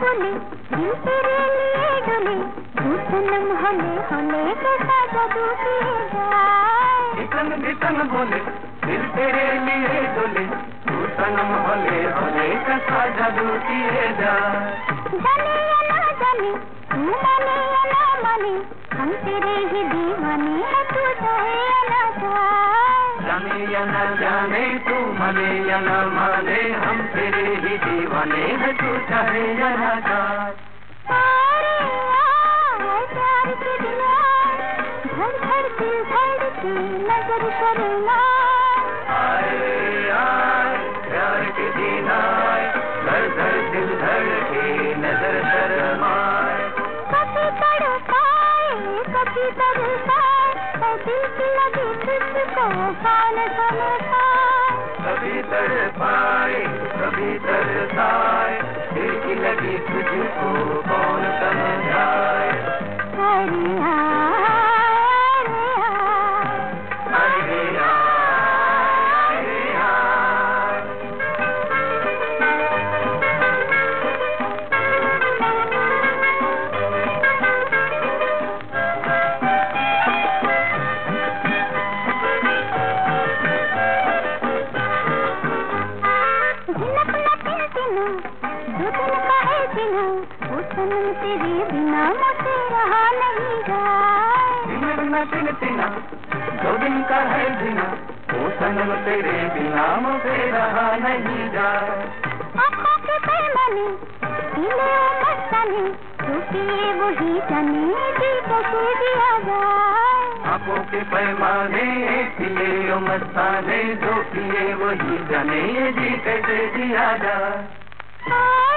डोले दिल तेरे लिए डोले तू कैसा जादू किए जाए बोले दिल तेरे लिए डोले सनम होले होले कैसा जादू किए जाए। जाने या ना जाने तू जाने तू माने या न माने हम तेरे ही दीवाने हैं तू चाहे या न चाहे। नज़र शर्माए आए आए प्यार के दिन आए धड़ धड़ दिल धड़के नज़र शर्माए कभी तड़पाए कभी ऐ दिल की लगी तुझको कौन समझाए वो तेरे बिना मुझसे रहा नहीं जाए। दिन न तिना दो दिन का है दिना ओ सनम तेरे बिना मुझे रहा नहीं जाए। के पैमाने पीले ओ मस्ताने जो वही जाने जी कैसे दिया जाए। आँखों के पैमाने पिए ओ मस्ताने जो पिए वही जाने जी कैसे जिया जाए।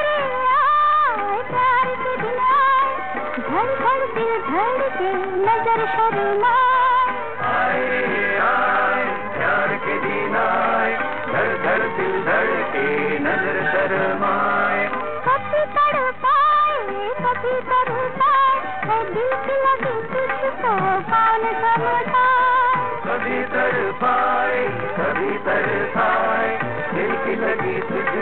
धड़ दिल नज़र आए प्यार के दिन आए धड़ दिल धड़ के नज़र शर्माए कभी तड़पाए कभी तरसाए ऐ दिल की लगी तुझको कौन समझाए कभी तर पाए कभी तर पाए दिल की लगी समझा